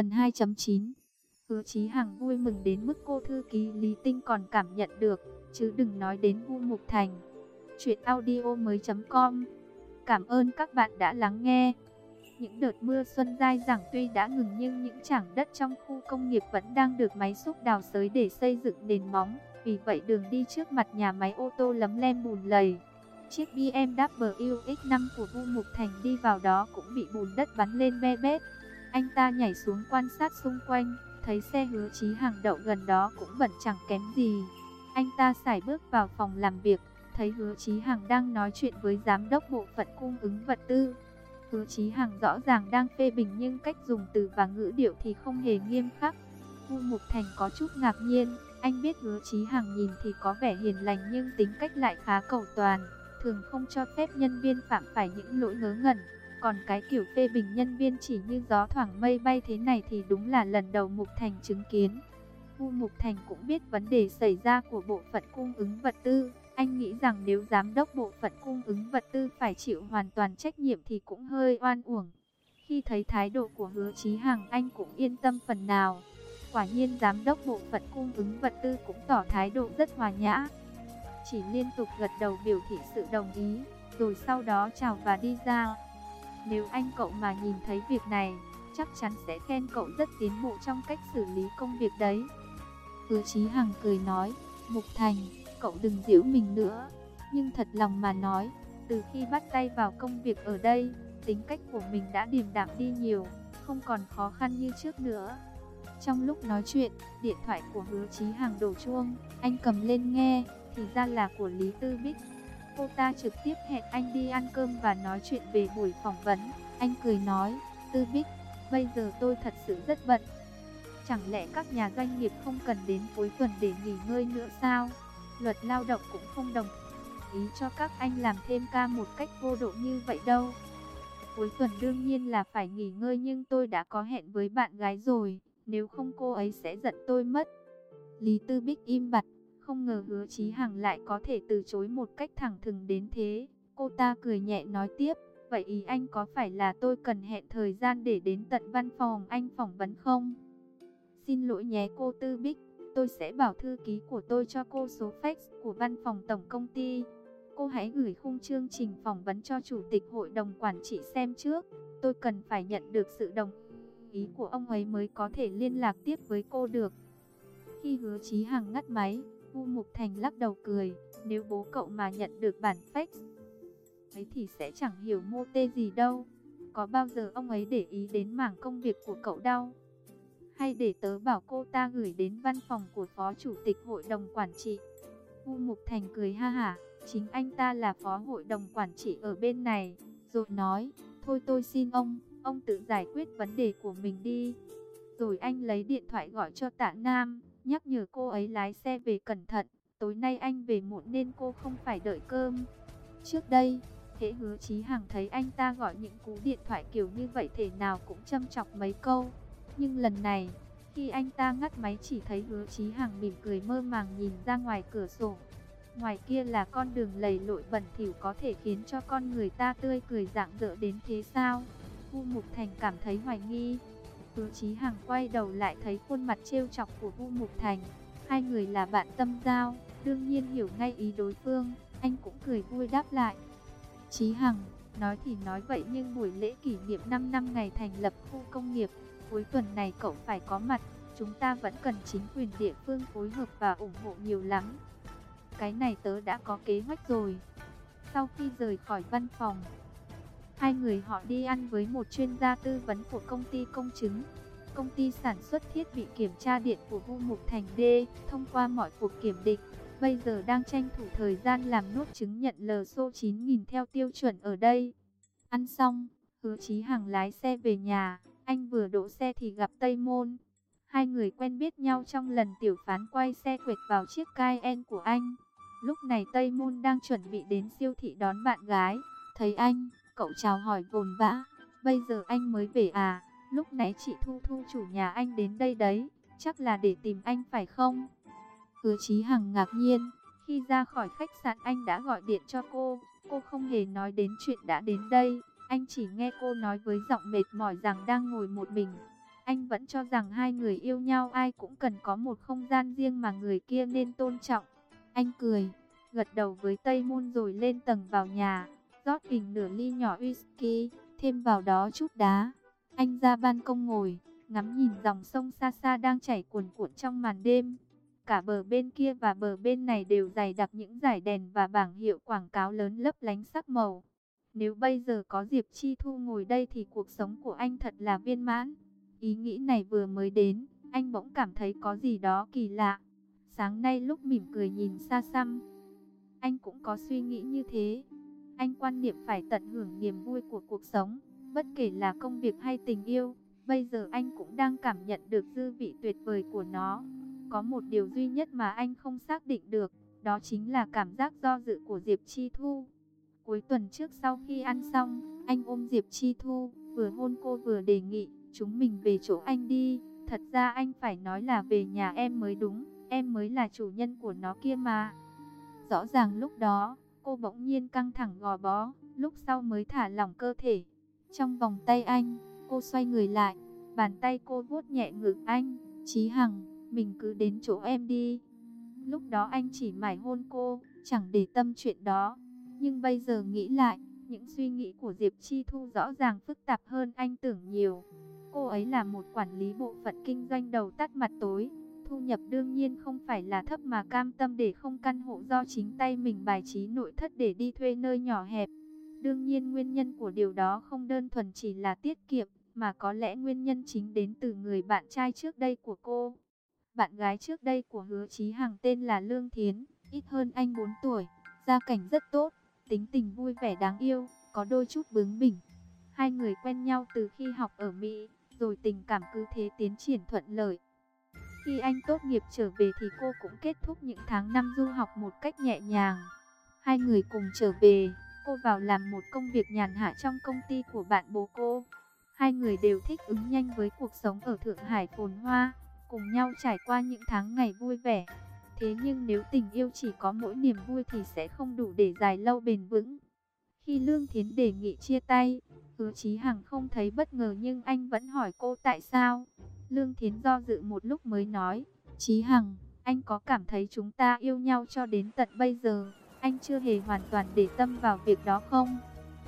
Phần 2.9 Hứa Chí Hằng vui mừng đến mức cô thư ký Lý Tinh còn cảm nhận được, chứ đừng nói đến Vu Mục Thành. Chuyện audio mới.com Cảm ơn các bạn đã lắng nghe. Những đợt mưa xuân dai dẳng tuy đã ngừng nhưng những trảng đất trong khu công nghiệp vẫn đang được máy xúc đào xới để xây dựng nền móng. Vì vậy đường đi trước mặt nhà máy ô tô lấm lem bùn lầy. Chiếc BMW X5 của Vu Mục Thành đi vào đó cũng bị bùn đất bắn lên be bét. Anh ta nhảy xuống quan sát xung quanh, thấy xe hứa chí hàng đậu gần đó cũng bẩn chẳng kém gì. Anh ta xài bước vào phòng làm việc, thấy hứa chí hàng đang nói chuyện với giám đốc bộ phận cung ứng vật tư. Hứa chí hàng rõ ràng đang phê bình nhưng cách dùng từ và ngữ điệu thì không hề nghiêm khắc. Vu Mục Thành có chút ngạc nhiên, anh biết hứa chí hàng nhìn thì có vẻ hiền lành nhưng tính cách lại khá cầu toàn, thường không cho phép nhân viên phạm phải những lỗi ngớ ngẩn. Còn cái kiểu phê bình nhân viên chỉ như gió thoảng mây bay thế này thì đúng là lần đầu Mục Thành chứng kiến. Vu Mục Thành cũng biết vấn đề xảy ra của bộ phận cung ứng vật tư. Anh nghĩ rằng nếu giám đốc bộ phận cung ứng vật tư phải chịu hoàn toàn trách nhiệm thì cũng hơi oan uổng. Khi thấy thái độ của hứa Chí Hằng anh cũng yên tâm phần nào. Quả nhiên giám đốc bộ phận cung ứng vật tư cũng tỏ thái độ rất hòa nhã. Chỉ liên tục gật đầu biểu thị sự đồng ý, rồi sau đó chào và đi ra. Nếu anh cậu mà nhìn thấy việc này, chắc chắn sẽ khen cậu rất tiến bộ trong cách xử lý công việc đấy. Hứa Chí Hằng cười nói, Mục Thành, cậu đừng giễu mình nữa. Nhưng thật lòng mà nói, từ khi bắt tay vào công việc ở đây, tính cách của mình đã điềm đạm đi nhiều, không còn khó khăn như trước nữa. Trong lúc nói chuyện, điện thoại của hứa Chí Hằng đổ chuông, anh cầm lên nghe, thì ra là của Lý Tư Bích. Cô ta trực tiếp hẹn anh đi ăn cơm và nói chuyện về buổi phỏng vấn. Anh cười nói, Tư Bích, bây giờ tôi thật sự rất bận. Chẳng lẽ các nhà doanh nghiệp không cần đến cuối tuần để nghỉ ngơi nữa sao? Luật lao động cũng không đồng ý cho các anh làm thêm ca một cách vô độ như vậy đâu. Cuối tuần đương nhiên là phải nghỉ ngơi nhưng tôi đã có hẹn với bạn gái rồi, nếu không cô ấy sẽ giận tôi mất. Lý Tư Bích im bặt, không ngờ hứa Chí Hằng lại có thể từ chối một cách thẳng thừng đến thế. Cô ta cười nhẹ nói tiếp, vậy ý anh có phải là tôi cần hẹn thời gian để đến tận văn phòng anh phỏng vấn không? Xin lỗi nhé cô Tư Bích, tôi sẽ bảo thư ký của tôi cho cô số fax của văn phòng tổng công ty. Cô hãy gửi khung chương trình phỏng vấn cho chủ tịch hội đồng quản trị xem trước. Tôi cần phải nhận được sự đồng ý của ông ấy mới có thể liên lạc tiếp với cô được. Khi hứa Chí Hằng ngắt máy, Vu Mục Thành lắc đầu cười, nếu bố cậu mà nhận được bản fax ấy thì sẽ chẳng hiểu mô tê gì đâu. Có bao giờ ông ấy để ý đến mảng công việc của cậu đâu? Hay để tớ bảo cô ta gửi đến văn phòng của phó chủ tịch hội đồng quản trị? Vu Mục Thành cười ha hả, chính anh ta là phó hội đồng quản trị ở bên này, rồi nói, thôi tôi xin ông, ông tự giải quyết vấn đề của mình đi. Rồi anh lấy điện thoại gọi cho tạ Nam nhắc nhở cô ấy lái xe về cẩn thận, tối nay anh về muộn nên cô không phải đợi cơm. Trước đây, hễ hứa Chí Hằng thấy anh ta gọi những cú điện thoại kiểu như vậy thể nào cũng châm chọc mấy câu. Nhưng lần này, khi anh ta ngắt máy chỉ thấy hứa Chí Hằng mỉm cười mơ màng nhìn ra ngoài cửa sổ. Ngoài kia là con đường lầy lội bẩn thỉu có thể khiến cho con người ta tươi cười rạng rỡ đến thế sao? Vu Mục Thành cảm thấy hoài nghi, Hứa Chí Hằng quay đầu lại thấy khuôn mặt trêu chọc của Vu Mục Thành. Hai người là bạn tâm giao, đương nhiên hiểu ngay ý đối phương, anh cũng cười vui đáp lại. Chí Hằng, nói thì nói vậy nhưng buổi lễ kỷ niệm 5 năm ngày thành lập khu công nghiệp, cuối tuần này cậu phải có mặt, chúng ta vẫn cần chính quyền địa phương phối hợp và ủng hộ nhiều lắm. Cái này tớ đã có kế hoạch rồi. Sau khi rời khỏi văn phòng, Hai người họ đi ăn với một chuyên gia tư vấn của công ty công chứng. Công ty sản xuất thiết bị kiểm tra điện của Vu Mục Thành D, thông qua mọi cuộc kiểm định, bây giờ đang tranh thủ thời gian làm nốt chứng nhận LSO 9000 theo tiêu chuẩn ở đây. Ăn xong, hứa chí hàng lái xe về nhà, anh vừa đỗ xe thì gặp Tây Môn. Hai người quen biết nhau trong lần tiểu phán quay xe quệt vào chiếc Cayenne của anh. Lúc này Tây Môn đang chuẩn bị đến siêu thị đón bạn gái, thấy anh Cậu chào hỏi vồn vã, bây giờ anh mới về à, lúc nãy chị Thu Thu chủ nhà anh đến đây đấy, chắc là để tìm anh phải không? Hứa Chí Hằng ngạc nhiên, khi ra khỏi khách sạn anh đã gọi điện cho cô, cô không hề nói đến chuyện đã đến đây, anh chỉ nghe cô nói với giọng mệt mỏi rằng đang ngồi một mình. Anh vẫn cho rằng hai người yêu nhau ai cũng cần có một không gian riêng mà người kia nên tôn trọng. Anh cười, gật đầu với Tây Môn rồi lên tầng vào nhà, rót bình nửa ly nhỏ whisky, thêm vào đó chút đá. Anh ra ban công ngồi, ngắm nhìn dòng sông xa xa đang chảy cuồn cuộn trong màn đêm. Cả bờ bên kia và bờ bên này đều dày đặc những dải đèn và bảng hiệu quảng cáo lớn lấp lánh sắc màu. Nếu bây giờ có Diệp Chi Thu ngồi đây thì cuộc sống của anh thật là viên mãn. Ý nghĩ này vừa mới đến, anh bỗng cảm thấy có gì đó kỳ lạ. Sáng nay lúc mỉm cười nhìn xa xăm, anh cũng có suy nghĩ như thế. Anh quan niệm phải tận hưởng niềm vui của cuộc sống, bất kể là công việc hay tình yêu. Bây giờ anh cũng đang cảm nhận được dư vị tuyệt vời của nó. Có một điều duy nhất mà anh không xác định được, đó chính là cảm giác do dự của Diệp Chi Thu. Cuối tuần trước sau khi ăn xong, anh ôm Diệp Chi Thu, vừa hôn cô vừa đề nghị, chúng mình về chỗ anh đi. Thật ra anh phải nói là về nhà em mới đúng, em mới là chủ nhân của nó kia mà. Rõ ràng lúc đó, cô bỗng nhiên căng thẳng gò bó, lúc sau mới thả lỏng cơ thể. Trong vòng tay anh, cô xoay người lại, bàn tay cô vuốt nhẹ ngực anh, Chí Hằng, mình cứ đến chỗ em đi. Lúc đó anh chỉ mải hôn cô, chẳng để tâm chuyện đó. Nhưng bây giờ nghĩ lại, những suy nghĩ của Diệp Chi Thu rõ ràng phức tạp hơn anh tưởng nhiều. Cô ấy là một quản lý bộ phận kinh doanh đầu tắt mặt tối. Thu nhập đương nhiên không phải là thấp mà cam tâm để không căn hộ do chính tay mình bài trí nội thất để đi thuê nơi nhỏ hẹp. Đương nhiên nguyên nhân của điều đó không đơn thuần chỉ là tiết kiệm, mà có lẽ nguyên nhân chính đến từ người bạn trai trước đây của cô. Bạn gái trước đây của hứa Chí Hằng tên là Lương Thiến, ít hơn anh 4 tuổi, gia cảnh rất tốt, tính tình vui vẻ đáng yêu, có đôi chút bướng bỉnh. Hai người quen nhau từ khi học ở Mỹ, rồi tình cảm cứ thế tiến triển thuận lợi. Khi anh tốt nghiệp trở về thì cô cũng kết thúc những tháng năm du học một cách nhẹ nhàng. Hai người cùng trở về, cô vào làm một công việc nhàn hạ trong công ty của bạn bố cô. Hai người đều thích ứng nhanh với cuộc sống ở Thượng Hải phồn hoa, cùng nhau trải qua những tháng ngày vui vẻ. Thế nhưng nếu tình yêu chỉ có mỗi niềm vui thì sẽ không đủ để dài lâu bền vững. Khi Lương Thiến đề nghị chia tay, Hứa Chí Hằng không thấy bất ngờ nhưng anh vẫn hỏi cô tại sao. Lương Thiến do dự một lúc mới nói, Chí Hằng, anh có cảm thấy chúng ta yêu nhau cho đến tận bây giờ, anh chưa hề hoàn toàn để tâm vào việc đó không?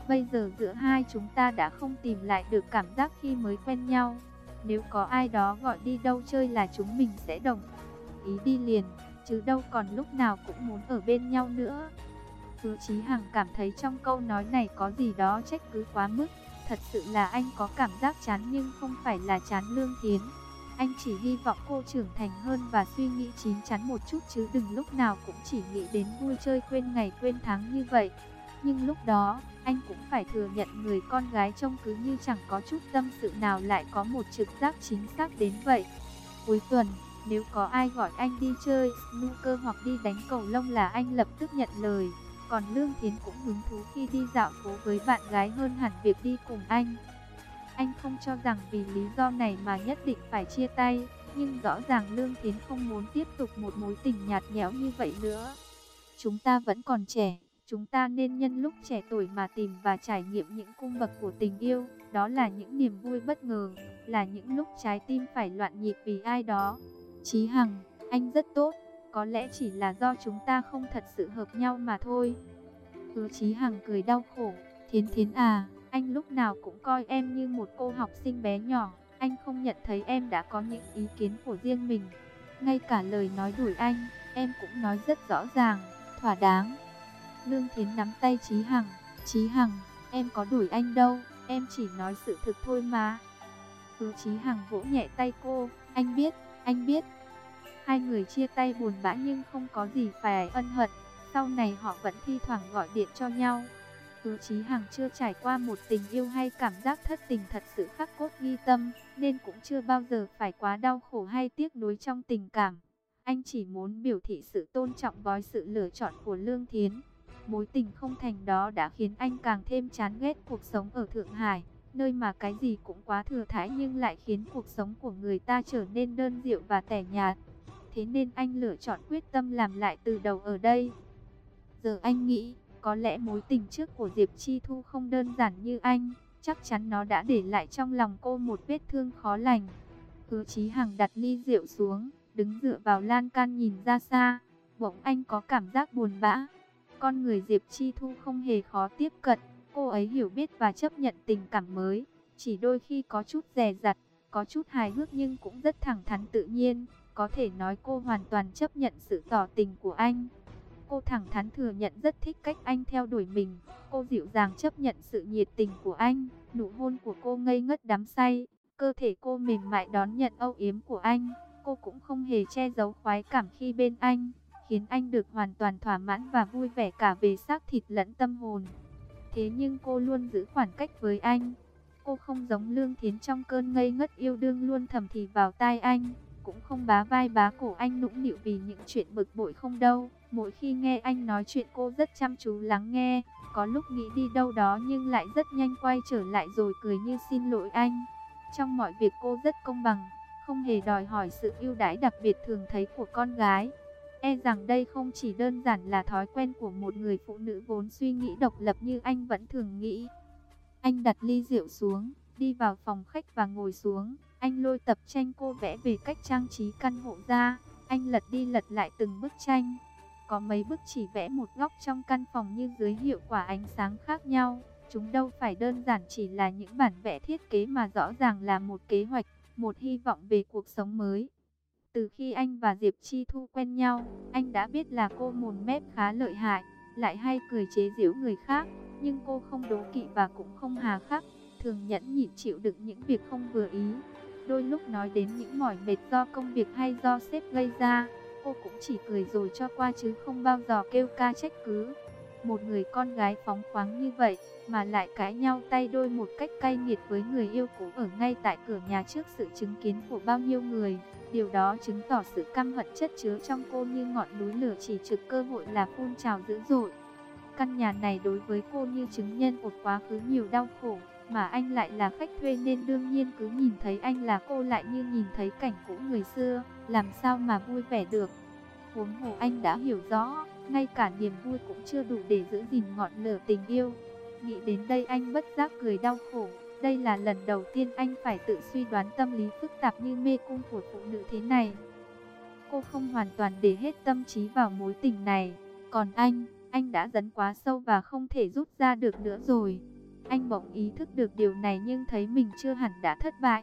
Bây giờ giữa hai chúng ta đã không tìm lại được cảm giác khi mới quen nhau. Nếu có ai đó gọi đi đâu chơi là chúng mình sẽ đồng ý đi liền, chứ đâu còn lúc nào cũng muốn ở bên nhau nữa. Hứa Chí Hằng cảm thấy trong câu nói này có gì đó trách cứ quá mức. Thật sự là anh có cảm giác chán nhưng không phải là chán lương tiến. Anh chỉ hy vọng cô trưởng thành hơn và suy nghĩ chín chắn một chút chứ đừng lúc nào cũng chỉ nghĩ đến vui chơi quên ngày quên tháng như vậy. Nhưng lúc đó, anh cũng phải thừa nhận người con gái trông cứ như chẳng có chút tâm sự nào lại có một trực giác chính xác đến vậy. Cuối tuần, nếu có ai gọi anh đi chơi snooker hoặc đi đánh cầu lông là anh lập tức nhận lời. Còn Lương Thiến cũng hứng thú khi đi dạo phố với bạn gái hơn hẳn việc đi cùng anh. Anh không cho rằng vì lý do này mà nhất định phải chia tay, nhưng rõ ràng Lương Thiến không muốn tiếp tục một mối tình nhạt nhẽo như vậy nữa. Chúng ta vẫn còn trẻ, chúng ta nên nhân lúc trẻ tuổi mà tìm và trải nghiệm những cung bậc của tình yêu, đó là những niềm vui bất ngờ, là những lúc trái tim phải loạn nhịp vì ai đó. Chí Hằng, anh rất tốt, có lẽ chỉ là do chúng ta không thật sự hợp nhau mà thôi. Hứa Chí Hằng cười đau khổ, Thiến Thiến à, anh lúc nào cũng coi em như một cô học sinh bé nhỏ, anh không nhận thấy em đã có những ý kiến của riêng mình. Ngay cả lời nói đuổi anh, em cũng nói rất rõ ràng, thỏa đáng. Lương Thiến nắm tay Chí Hằng, Chí Hằng, em có đuổi anh đâu, em chỉ nói sự thực thôi mà. Hứa Chí Hằng vỗ nhẹ tay cô, anh biết, anh biết. Hai người chia tay buồn bã nhưng không có gì phải ân hận, sau này họ vẫn thi thoảng gọi điện cho nhau. tứ Chí Hằng chưa trải qua một tình yêu hay cảm giác thất tình thật sự khắc cốt ghi tâm, nên cũng chưa bao giờ phải quá đau khổ hay tiếc nuối trong tình cảm. Anh chỉ muốn biểu thị sự tôn trọng với sự lựa chọn của Lương Thiến. Mối tình không thành đó đã khiến anh càng thêm chán ghét cuộc sống ở Thượng Hải, nơi mà cái gì cũng quá thừa thãi nhưng lại khiến cuộc sống của người ta trở nên đơn điệu và tẻ nhạt. Thế nên anh lựa chọn quyết tâm làm lại từ đầu ở đây. Giờ anh nghĩ, có lẽ mối tình trước của Diệp Chi Thu không đơn giản như anh, chắc chắn nó đã để lại trong lòng cô một vết thương khó lành. Hứa Chí Hằng đặt ly rượu xuống, đứng dựa vào lan can nhìn ra xa. Bỗng anh có cảm giác buồn bã. Con người Diệp Chi Thu không hề khó tiếp cận. Cô ấy hiểu biết và chấp nhận tình cảm mới. Chỉ đôi khi có chút dè dặt, có chút hài hước nhưng cũng rất thẳng thắn tự nhiên. Có thể nói cô hoàn toàn chấp nhận sự tỏ tình của anh. Cô thẳng thắn thừa nhận rất thích cách anh theo đuổi mình. Cô dịu dàng chấp nhận sự nhiệt tình của anh. Nụ hôn của cô ngây ngất đắm say. Cơ thể cô mềm mại đón nhận âu yếm của anh. Cô cũng không hề che giấu khoái cảm khi bên anh. Khiến anh được hoàn toàn thỏa mãn và vui vẻ cả về xác thịt lẫn tâm hồn. Thế nhưng cô luôn giữ khoảng cách với anh. Cô không giống Lương Thiến trong cơn ngây ngất yêu đương luôn thầm thì vào tai anh cũng không bá vai bá cổ anh nũng nịu vì những chuyện bực bội không đâu. Mỗi khi nghe anh nói chuyện cô rất chăm chú lắng nghe, có lúc nghĩ đi đâu đó nhưng lại rất nhanh quay trở lại rồi cười như xin lỗi anh. Trong mọi việc cô rất công bằng, không hề đòi hỏi sự ưu đãi đặc biệt thường thấy của con gái. E rằng đây không chỉ đơn giản là thói quen của một người phụ nữ vốn suy nghĩ độc lập như anh vẫn thường nghĩ. Anh đặt ly rượu xuống, đi vào phòng khách và ngồi xuống. Anh lôi tập tranh cô vẽ về cách trang trí căn hộ ra. Anh lật đi lật lại từng bức tranh. Có mấy bức chỉ vẽ một góc trong căn phòng như dưới hiệu quả ánh sáng khác nhau. Chúng đâu phải đơn giản chỉ là những bản vẽ thiết kế mà rõ ràng là một kế hoạch, một hy vọng về cuộc sống mới. Từ khi anh và Diệp Chi Thu quen nhau, anh đã biết là cô mồn mép khá lợi hại, lại hay cười chế giễu người khác, nhưng cô không đố kỵ và cũng không hà khắc, thường nhẫn nhịn chịu đựng những việc không vừa ý. Đôi lúc nói đến những mỏi mệt do công việc hay do sếp gây ra, cô cũng chỉ cười rồi cho qua chứ không bao giờ kêu ca trách cứ. Một người con gái phóng khoáng như vậy, mà lại cãi nhau tay đôi một cách cay nghiệt với người yêu cũ ở ngay tại cửa nhà trước sự chứng kiến của bao nhiêu người. Điều đó chứng tỏ sự căm hận chất chứa trong cô như ngọn núi lửa chỉ trực cơ hội là phun trào dữ dội. Căn nhà này đối với cô như chứng nhân của quá khứ nhiều đau khổ mà anh lại là khách thuê nên đương nhiên cứ nhìn thấy anh là cô lại như nhìn thấy cảnh cũ người xưa, làm sao mà vui vẻ được. Huống hồ anh đã hiểu rõ, ngay cả niềm vui cũng chưa đủ để giữ gìn ngọn lửa tình yêu. Nghĩ đến đây anh bất giác cười đau khổ, đây là lần đầu tiên anh phải tự suy đoán tâm lý phức tạp như mê cung của phụ nữ thế này. Cô không hoàn toàn để hết tâm trí vào mối tình này, còn anh, anh đã dấn quá sâu và không thể rút ra được nữa rồi. Anh bỗng ý thức được điều này nhưng thấy mình chưa hẳn đã thất bại.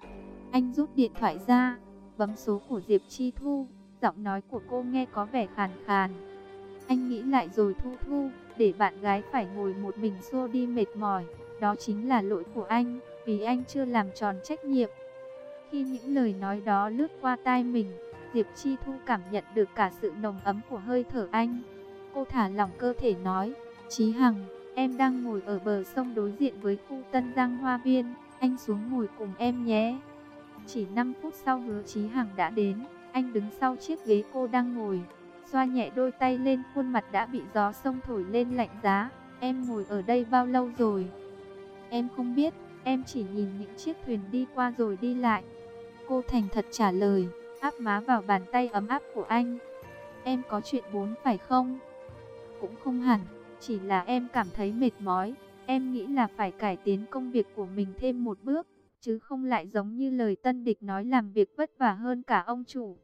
Anh rút điện thoại ra, bấm số của Diệp Chi Thu, giọng nói của cô nghe có vẻ khàn khàn. Anh nghĩ lại rồi Thu Thu, để bạn gái phải ngồi một mình xô đi mệt mỏi, đó chính là lỗi của anh, vì anh chưa làm tròn trách nhiệm. Khi những lời nói đó lướt qua tai mình, Diệp Chi Thu cảm nhận được cả sự nồng ấm của hơi thở anh. Cô thả lỏng cơ thể nói, Chí Hằng, Em đang ngồi ở bờ sông đối diện với khu Tân Giang Hoa Viên, anh xuống ngồi cùng em nhé. Chỉ 5 phút sau hứa Chí Hằng đã đến, anh đứng sau chiếc ghế cô đang ngồi, xoa nhẹ đôi tay lên khuôn mặt đã bị gió sông thổi lên lạnh giá. Em ngồi ở đây bao lâu rồi? Em không biết, em chỉ nhìn những chiếc thuyền đi qua rồi đi lại. Cô thành thật trả lời, áp má vào bàn tay ấm áp của anh. Em có chuyện bốn phải không? Cũng không hẳn. Chỉ là em cảm thấy mệt mỏi, em nghĩ là phải cải tiến công việc của mình thêm một bước, chứ không lại giống như lời tân địch nói làm việc vất vả hơn cả ông chủ.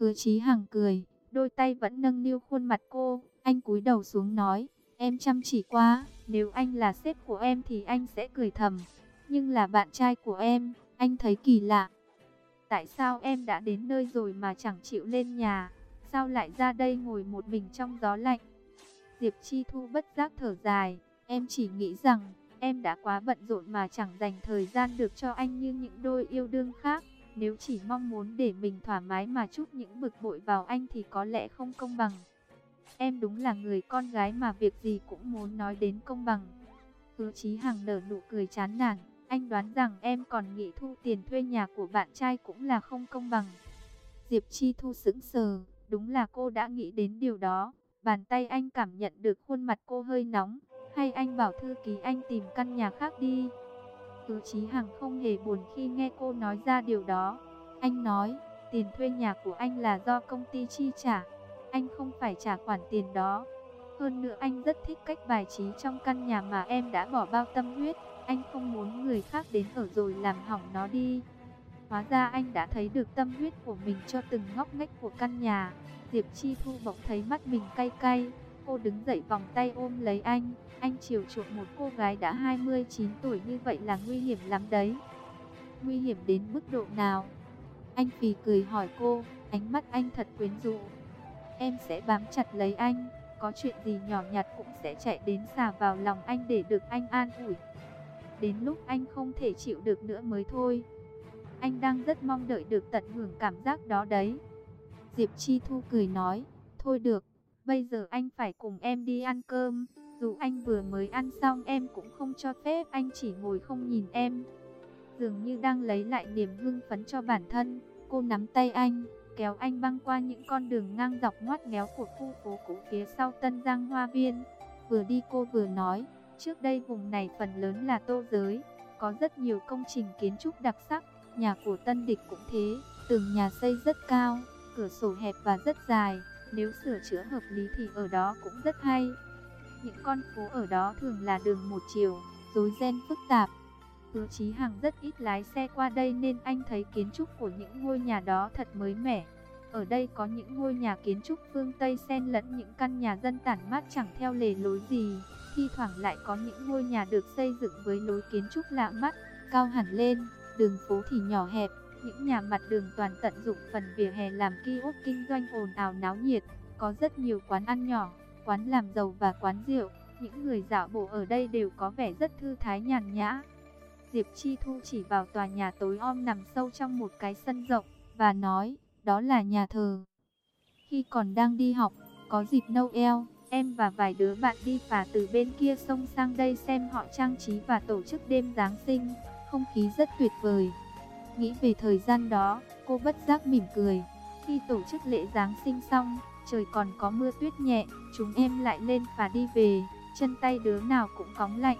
Hứa Chí Hằng cười, đôi tay vẫn nâng niu khuôn mặt cô, anh cúi đầu xuống nói, em chăm chỉ quá, nếu anh là sếp của em thì anh sẽ cười thầm, nhưng là bạn trai của em, anh thấy kỳ lạ. Tại sao em đã đến nơi rồi mà chẳng chịu lên nhà, sao lại ra đây ngồi một mình trong gió lạnh? Diệp Chi Thu bất giác thở dài, em chỉ nghĩ rằng em đã quá bận rộn mà chẳng dành thời gian được cho anh như những đôi yêu đương khác. Nếu chỉ mong muốn để mình thoải mái mà chút những bực bội vào anh thì có lẽ không công bằng. Em đúng là người con gái mà việc gì cũng muốn nói đến công bằng. Hứa Chí Hằng nở nụ cười chán nản, anh đoán rằng em còn nghĩ thu tiền thuê nhà của bạn trai cũng là không công bằng. Diệp Chi Thu sững sờ, đúng là cô đã nghĩ đến điều đó. Bàn tay anh cảm nhận được khuôn mặt cô hơi nóng. Hay anh bảo thư ký anh tìm căn nhà khác đi. Hứa Chí Hằng không hề buồn khi nghe cô nói ra điều đó. Anh nói, tiền thuê nhà của anh là do công ty chi trả. Anh không phải trả khoản tiền đó. Hơn nữa anh rất thích cách bài trí trong căn nhà mà em đã bỏ bao tâm huyết. Anh không muốn người khác đến ở rồi làm hỏng nó đi. Hóa ra anh đã thấy được tâm huyết của mình cho từng ngóc ngách của căn nhà. Diệp Chi Thu bỗng thấy mắt mình cay cay. Cô đứng dậy vòng tay ôm lấy anh. Anh chiều chuộng một cô gái đã 29 tuổi như vậy là nguy hiểm lắm đấy. Nguy hiểm đến mức độ nào? Anh phì cười hỏi cô, ánh mắt anh thật quyến rũ. Em sẽ bám chặt lấy anh, có chuyện gì nhỏ nhặt cũng sẽ chạy đến xà vào lòng anh để được anh an ủi. Đến lúc anh không thể chịu được nữa mới thôi. Anh đang rất mong đợi được tận hưởng cảm giác đó đấy. Diệp Chi Thu cười nói, thôi được, bây giờ anh phải cùng em đi ăn cơm. Dù anh vừa mới ăn xong em cũng không cho phép anh chỉ ngồi không nhìn em. Dường như đang lấy lại niềm hưng phấn cho bản thân, cô nắm tay anh, kéo anh băng qua những con đường ngang dọc ngoắt ngéo của khu phố cũ phía sau Tân Giang Hoa Viên. Vừa đi cô vừa nói, trước đây vùng này phần lớn là tô giới, có rất nhiều công trình kiến trúc đặc sắc, nhà của Tân Địch cũng thế, tường nhà xây rất cao, cửa sổ hẹp và rất dài, nếu sửa chữa hợp lý thì ở đó cũng rất hay. Những con phố ở đó thường là đường một chiều, rối ren phức tạp. Hứa Chí Hằng rất ít lái xe qua đây nên anh thấy kiến trúc của những ngôi nhà đó thật mới mẻ. Ở đây có những ngôi nhà kiến trúc phương Tây xen lẫn những căn nhà dân tản mát chẳng theo lề lối gì. Thi thoảng lại có những ngôi nhà được xây dựng với lối kiến trúc lạ mắt, cao hẳn lên, đường phố thì nhỏ hẹp. Những nhà mặt đường toàn tận dụng phần vỉa hè làm kiosk kinh doanh ồn ào náo nhiệt, có rất nhiều quán ăn nhỏ, quán làm dầu và quán rượu. Những người dạo bộ ở đây đều có vẻ rất thư thái nhàn nhã. Diệp Chi Thu chỉ vào tòa nhà tối om nằm sâu trong một cái sân rộng, và nói, đó là nhà thờ. Khi còn đang đi học, có dịp Noel, em và vài đứa bạn đi phà từ bên kia sông sang đây xem họ trang trí và tổ chức đêm Giáng sinh, không khí rất tuyệt vời. Nghĩ về thời gian đó, cô bất giác mỉm cười. Khi tổ chức lễ Giáng sinh xong, trời còn có mưa tuyết nhẹ, chúng em lại lên phà đi về, chân tay đứa nào cũng cóng lạnh.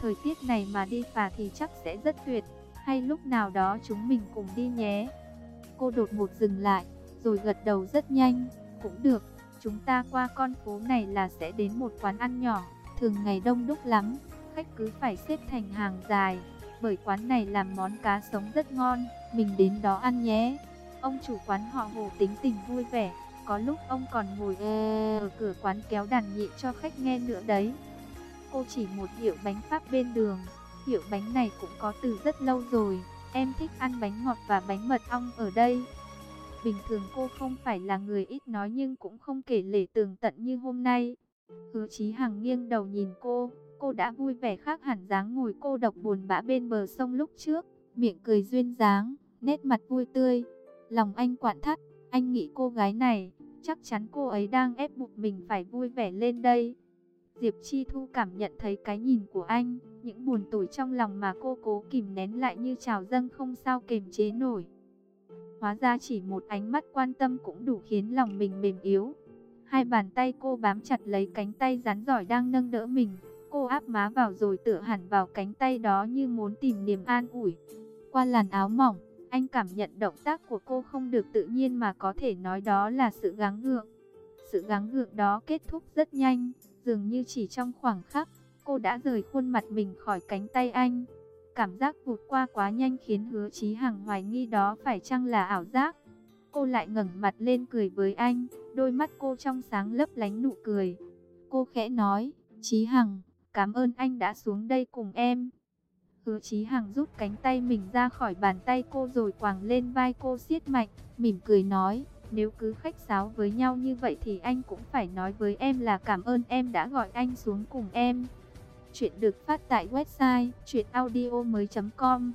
Thời tiết này mà đi phà thì chắc sẽ rất tuyệt, hay lúc nào đó chúng mình cùng đi nhé. Cô đột ngột dừng lại, rồi gật đầu rất nhanh, cũng được, chúng ta qua con phố này là sẽ đến một quán ăn nhỏ, thường ngày đông đúc lắm, khách cứ phải xếp thành hàng dài, bởi quán này làm món cá sống rất ngon, mình đến đó ăn nhé. Ông chủ quán họ Hồ tính tình vui vẻ, có lúc ông còn ngồi ờ, ở cửa quán kéo đàn nhị cho khách nghe nữa đấy. Cô chỉ một hiệu bánh Pháp bên đường, hiệu bánh này cũng có từ rất lâu rồi. Em thích ăn bánh ngọt và bánh mật ong ở đây. Bình thường cô không phải là người ít nói nhưng cũng không kể lể tường tận như hôm nay. Hứa Chí Hằng nghiêng đầu nhìn cô, cô đã vui vẻ khác hẳn dáng ngồi cô độc buồn bã bên bờ sông lúc trước, miệng cười duyên dáng, nét mặt vui tươi. Lòng anh quặn thắt, anh nghĩ cô gái này, chắc chắn cô ấy đang ép buộc mình phải vui vẻ lên đây. Diệp Chi Thu cảm nhận thấy cái nhìn của anh, những buồn tủi trong lòng mà cô cố kìm nén lại như trào dâng không sao kềm chế nổi. Hóa ra chỉ một ánh mắt quan tâm cũng đủ khiến lòng mình mềm yếu. Hai bàn tay cô bám chặt lấy cánh tay rắn giỏi đang nâng đỡ mình. Cô áp má vào rồi tựa hẳn vào cánh tay đó như muốn tìm niềm an ủi. Qua làn áo mỏng, anh cảm nhận động tác của cô không được tự nhiên mà có thể nói đó là sự gắng gượng. Sự gắng gượng đó kết thúc rất nhanh, dường như chỉ trong khoảng khắc, cô đã rời khuôn mặt mình khỏi cánh tay anh. Cảm giác vụt qua quá nhanh khiến hứa chí hằng hoài nghi đó phải chăng là ảo giác. Cô lại ngẩng mặt lên cười với anh, đôi mắt cô trong sáng lấp lánh nụ cười. Cô khẽ nói, Chí Hằng, cảm ơn anh đã xuống đây cùng em. Hứa Chí Hằng rút cánh tay mình ra khỏi bàn tay cô rồi quàng lên vai cô siết mạnh, mỉm cười nói, nếu cứ khách sáo với nhau như vậy thì anh cũng phải nói với em là cảm ơn em đã gọi anh xuống cùng em. Chuyện được phát tại website chuyenaudio.com